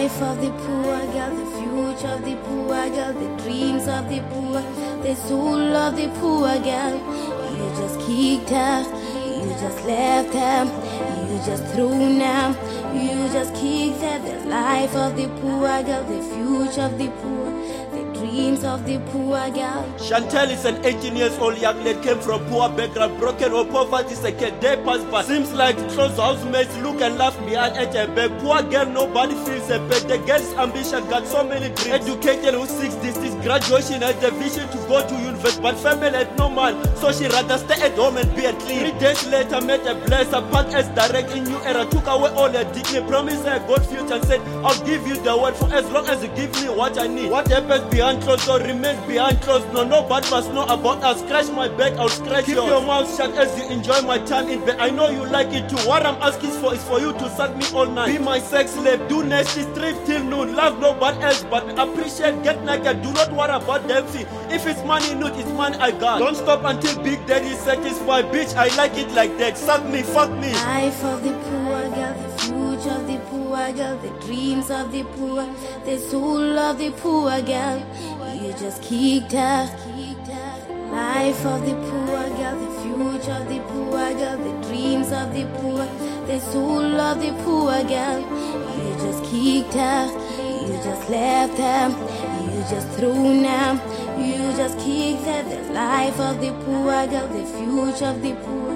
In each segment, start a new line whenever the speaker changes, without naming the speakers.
life of the poor girl, the future of the poor girl, the dreams of the poor, the soul of the poor girl. You just kicked her, you just left her, you just threw her, you just kicked her. The life of the poor girl, the future of the poor, dreams of the poor girl.
Shantel is an 18 years old young lady, came from poor background, broken or poverty second day pass by. Seems like close housemates look and laugh behind at her back. Poor girl, nobody feels a back. The girl's ambition got so many dreams. Educated who seeks distance, graduation had the vision to go to university, but family had no man, so she rather stay at home and be a clean. Three days later, met a blesser, parked as direct in new era, took away all her dignity, promised her a good future, and said, I'll give you the world for as long as you give me what I need. What happens behind closed door remains behind closed door. Nobody must know about us. Scratch my back, I'll scratch Keep yours. your mouth shut as you enjoy my time in bed. I know you like it too. What I'm asking for is for you to suck me all night. Be my sex slave, do nasty strip till noon. Love nobody else, but appreciate, get naked. Do not worry about them fee. If it's money, no, it's money I got. Don't stop until Big Daddy is satisfied. Bitch, I like it like that. Suck me, fuck me.
Life of the poor girl, the dreams of the poor, the soul of the poor girl. You just kicked her. Life of the poor girl, the future of the poor girl, the dreams of the poor, the soul of the poor girl. You just kicked her. You just left her. You just threw her. You just kicked her. The life of the poor girl, the future of the poor,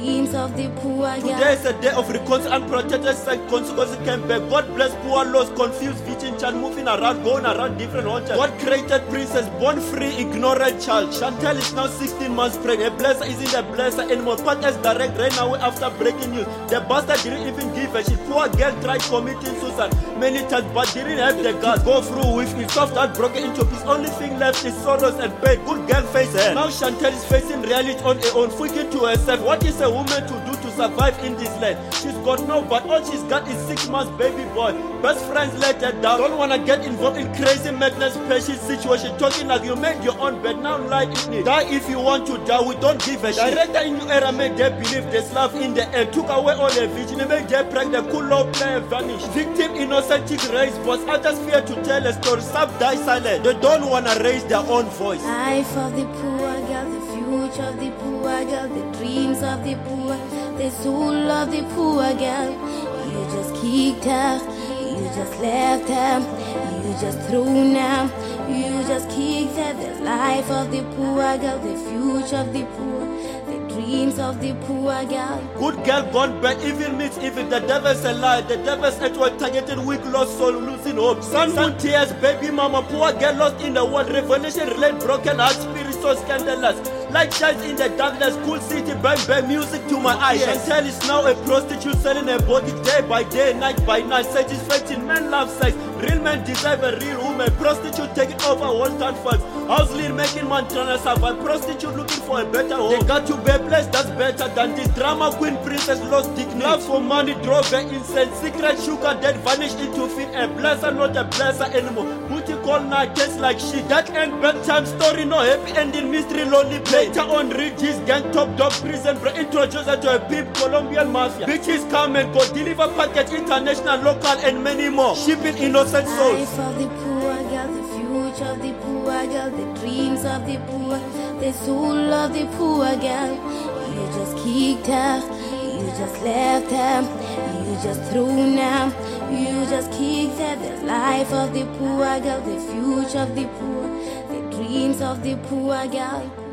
dreams of the poor.
Today is a day of reconciliation and protected sex consequences came back. God bless poor lost, confused, victim child moving around, going around different hotels. God created princess, born free, ignorant child. Shantel is now 16 months pregnant. A blesser isn't a blesser anymore. Part as direct ran away after breaking news. The bastard didn't even give a shit. Poor girl tried committing suicide many times but didn't have the guts. Go through with it. Soft heart broken into pieces. Only thing left is sorrows and pain. Good girl face her. Now Shantel is facing reality on her own, thinking to herself, what is a woman to do to survive in this land? She's got no, but all she's got is six months baby boy. Best friends let her down. Don't wanna get involved in crazy madness, patient situation. Talking like you made your own bed, now lie in it. Die if you want to die, we don't give a shit. Director in new era made them believe there's love in the air. Took away all their vision, made them pregnant, cool law player vanish. Victim innocent chick raised, but others fear to tell a story. Some die silent. They don't wanna raise their own voice.
Life of the poor girl, the future of the poor girl, the dreams of the poor, the soul of the poor girl. You just kicked her, you just left her, you just threw her, you just kicked her. The life of the poor girl, the future of the poor, the dreams of the poor girl.
Good girl gone bad, evil meets evil. The devil's a lie. The devil's at work, targeting weak, lost soul, losing hope. Sun, moon, tears, baby mama, poor girl lost in the world. Revelation, relate, broken heart, spirit so scandalous. Light shines in the darkness, cool city, bang bang music to my eyes. Shantel is now a prostitute selling her body day by day, night by night. Satisfaction, men love sex. Real men deserve a real woman. Prostitute taking over all town funds. House lead making to survive. Prostitute looking for a better home. They got to be a place that's better than this. Drama queen princess lost dignity. Love for money drove her insane. Secret sugar dead vanished into thin air. Blesser not a blesser anymore. Booty call night tastes like shit. That end bedtime story, no happy ending mystery, lonely play. Later on, read this gang top dog prison break. Introduce her to a big Colombian mafia. Bitches come and go. Deliver package international, local, and many more. Shipping innocent souls.
Life of the poor girl, the future of the poor girl, the dreams of the poor, the soul of the poor girl. You just kicked her, you just left her, you just threw her, you just kicked her. The life of the poor girl, the future of the poor, the dreams of the poor girl.